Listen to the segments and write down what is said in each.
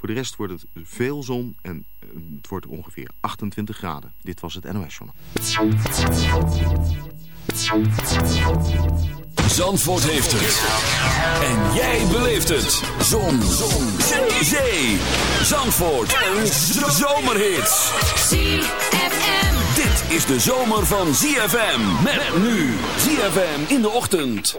Voor de rest wordt het veel zon en eh, het wordt ongeveer 28 graden. Dit was het NOS Journal. Zandvoort heeft het. En jij beleeft het. Zon. Zon. Zee. Zee. Zandvoort. Een zomerhit. ZFM. Dit is de zomer van ZFM. Met nu. ZFM in de ochtend.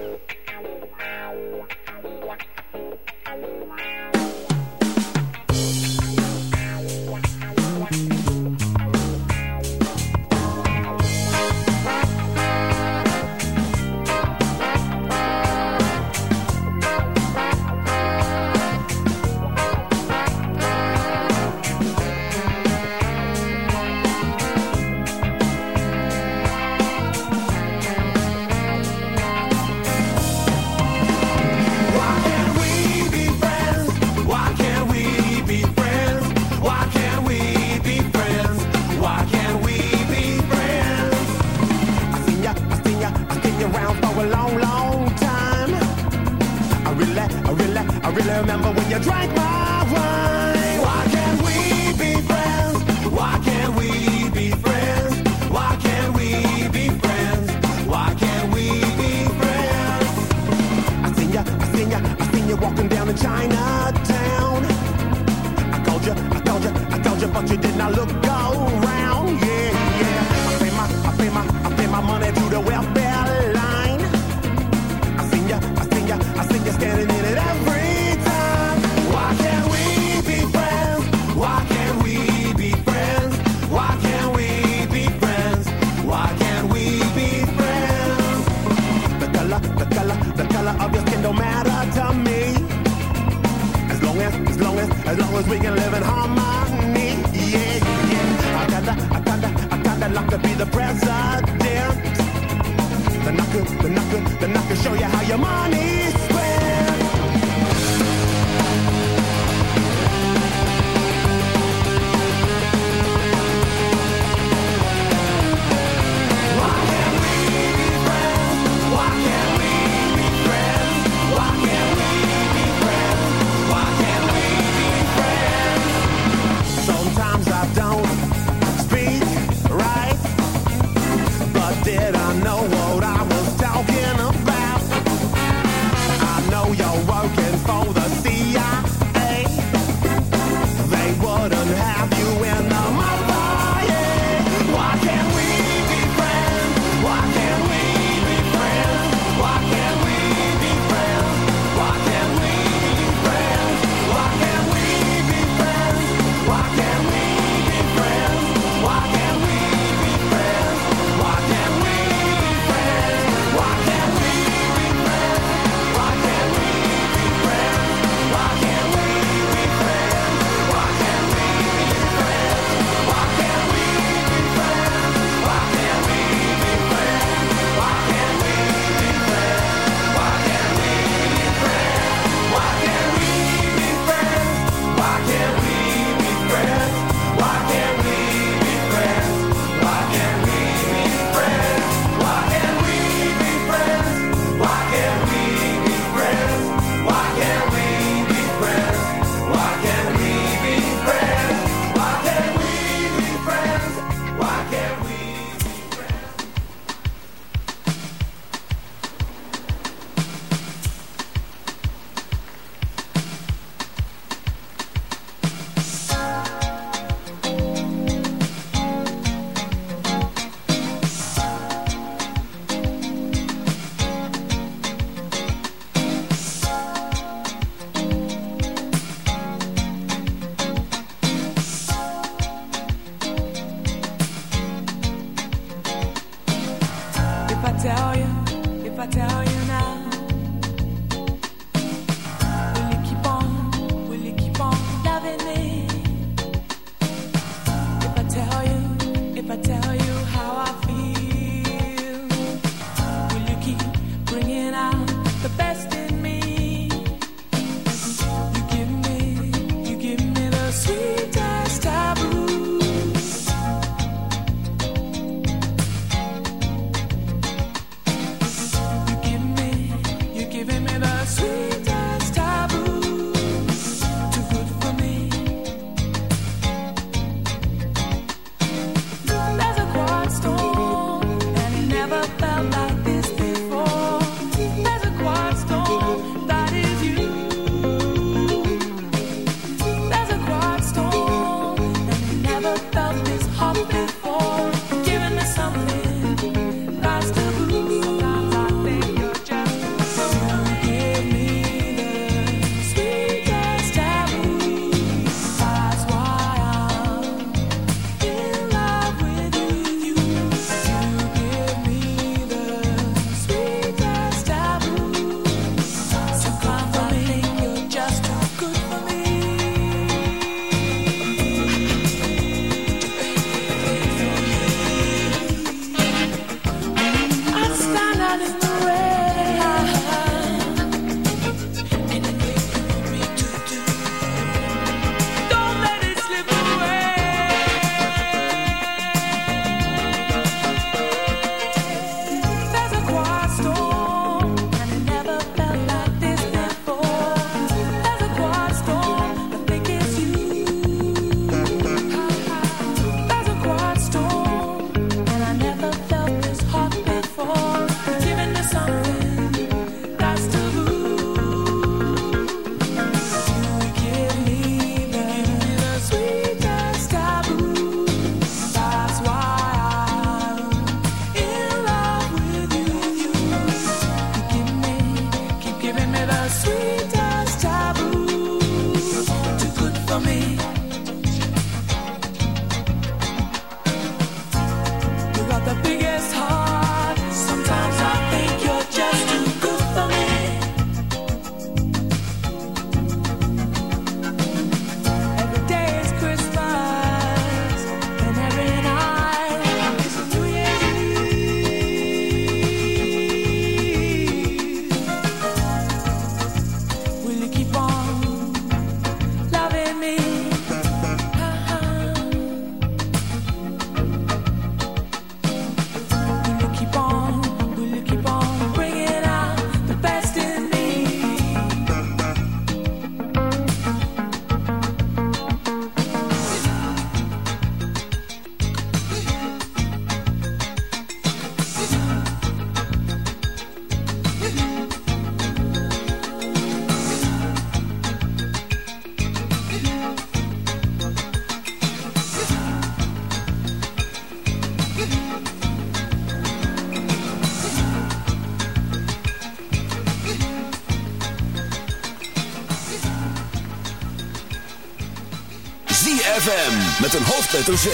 ZFM met een hoofdletter Z.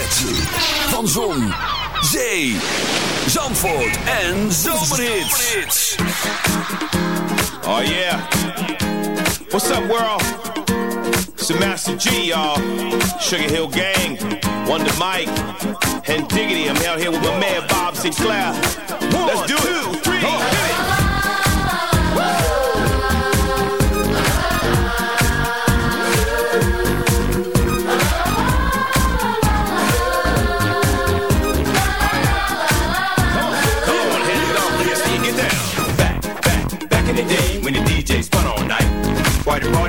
Van Zon, Zee, Zandvoort en Zomerhits. Oh yeah. What's up world? It's the Master G, y'all. Sugar Hill Gang, Wonder Mike, and Diggity. I'm out here with my man Bob Sinclar. Let's do it.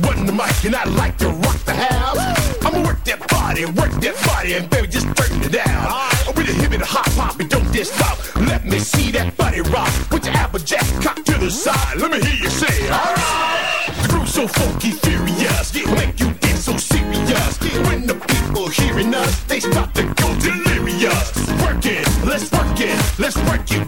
It's the mic, and I like to rock the house. I'ma work that body, work that body, and baby, just turn it down. I'm with the hip and the hop hop, and don't just stop. Let me see that body rock. Put your applejack cock to the side. Let me hear you say, alright. The groove so funky, furious, make you dance so serious. When the people hearing us, they start to go delirious. Work it, let's work it, let's work it,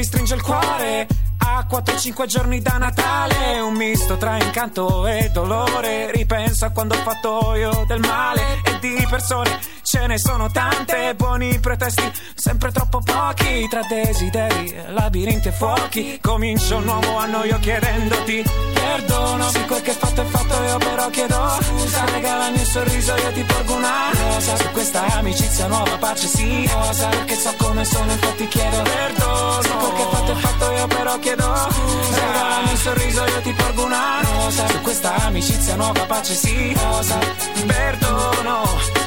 Mi stringe il cuore. A 4-5 giorni da Natale Un misto tra incanto e dolore. Ripenso a quando ho fatto io del male E di persone ce ne sono tante. Buoni pretesti, pochi Tra desideri, labirinti e fuochi. Comincio un nuovo anno io chiedendoti Perdono Se quel che fatto è fatto io però chiedo Scusa, regalami un sorriso io ti porgo una rosa. Su questa amicizia nuova pace sì rosa Perché so come sono infatti chiedo perdono Se quel che fatto è fatto io però chiedo scusa Regalami un sorriso io ti porgo una rosa. Su questa amicizia nuova pace sì rosa. Perdono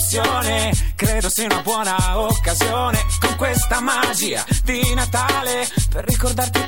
e rivoluzione Credo sia una buona occasione Con questa magia di Natale Per ricordarti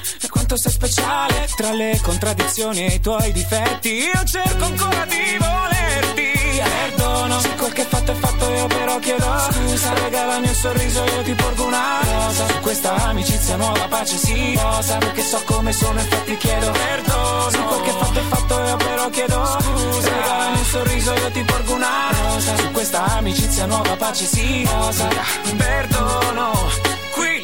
quanto sei speciale. Tra le contraddizioni e i tuoi difetti Io cerco ancora di volerti. Perdono. Se quel che fatto è fatto io però chiedo Scusa. Regalami un sorriso io ti porgo una rosa. Su questa amicizia nuova pace sì rosa Perché so come sono infatti chiedo perdono. Se quel che fatto è fatto io però chiedo Scusa. Regalami un sorriso io ti porgo una rosa. Su questa amicizia nuova pace sì rosa Perdono. Qui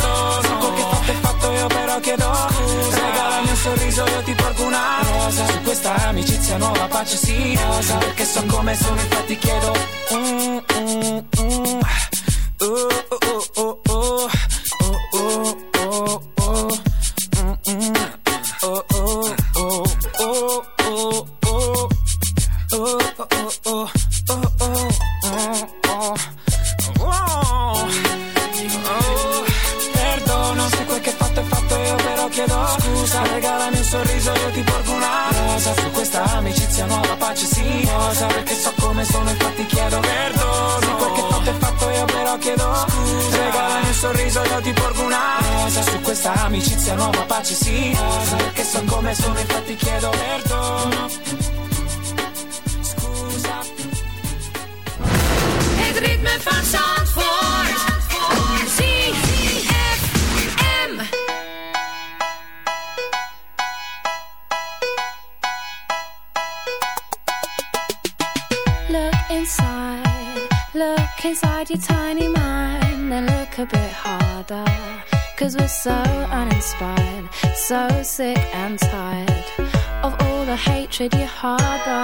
Se quel che fatto è fatto io però chiedo Scusa. Regalami un sorriso io ti porgo una rosa. Su questa amicizia nuova pace sì rosa. Perché so come sono infatti chiedo. Mm, mm, mm. Uh, uh, uh, uh. Hatred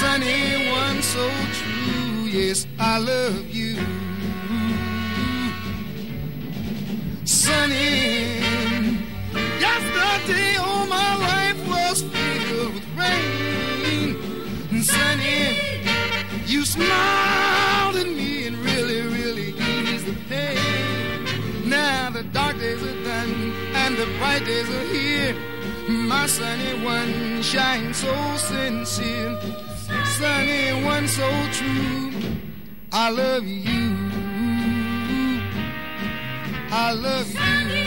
Sunny one so true, yes, I love you. Sunny, yesterday all my life was filled with rain. Sunny, you smiled at me and really, really eased the pain. Now the dark days are done and the bright days are here. My sunny one shines so sincere, sunny one so true. I love you. I love you.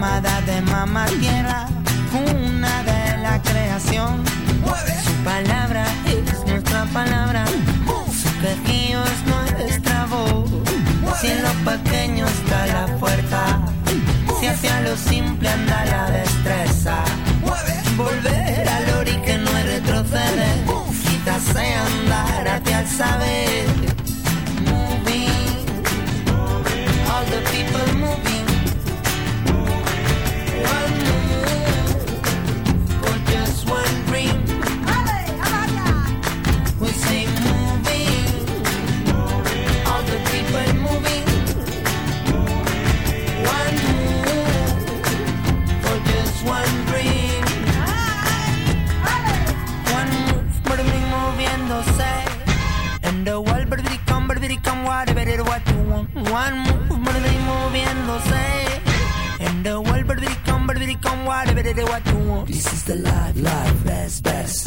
llamada de mamá tierra, una de la creación. Su palabra es nuestra palabra, su quejío es nuestra voz. Si en lo pequeño está la fuerza, si hacia lo simple anda la destreza. Volver al ori que no retrocede, quizás andar hacia el saber. whatever it what you want. One move, motivate moviéndose. In the world, but we come, but we come, whatever it what you want. This is the life, life, best, best,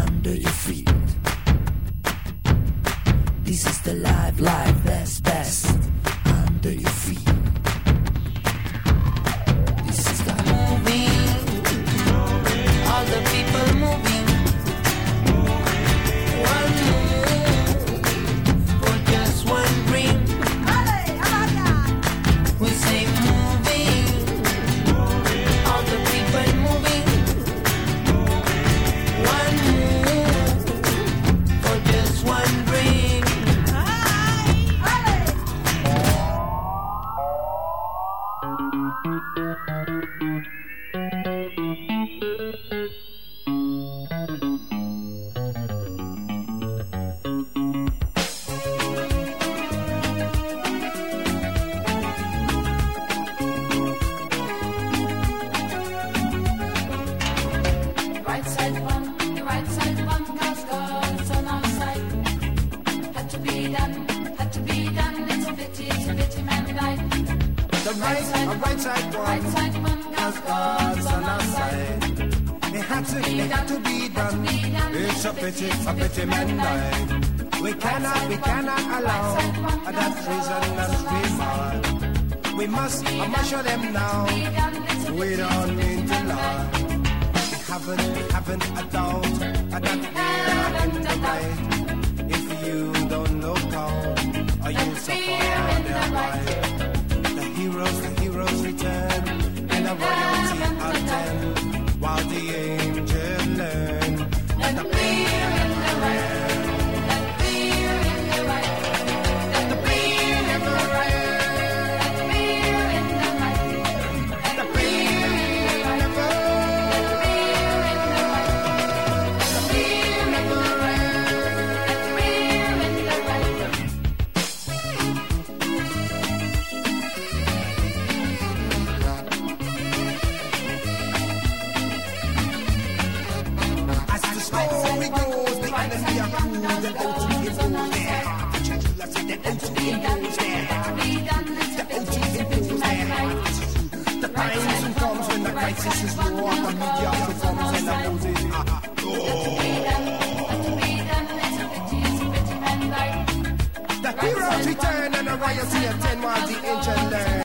under your feet. This is the life, life, best, best pity, a pity man died. We cannot, we cannot allow that prisoners remand. We must, I must show them now. We don't need to lie. We haven't, we haven't a doubt that we're in the right. If you don't look out, or you'll suffer their right. The heroes, the heroes return, and the royalty heroes return and the royalty attend while the angel learn.